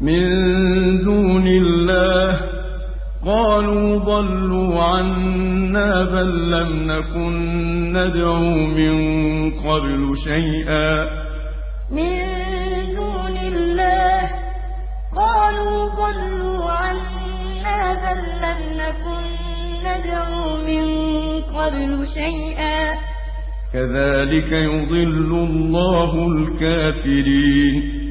من دون الله. قالوا ضلوا عنا بل لم نكن ندعو من قبل شيئا. من دون الله. قالوا ضلوا عنا بل لم نكن ندعو من قبل شيئا. كذلك يضل الله الكافرين.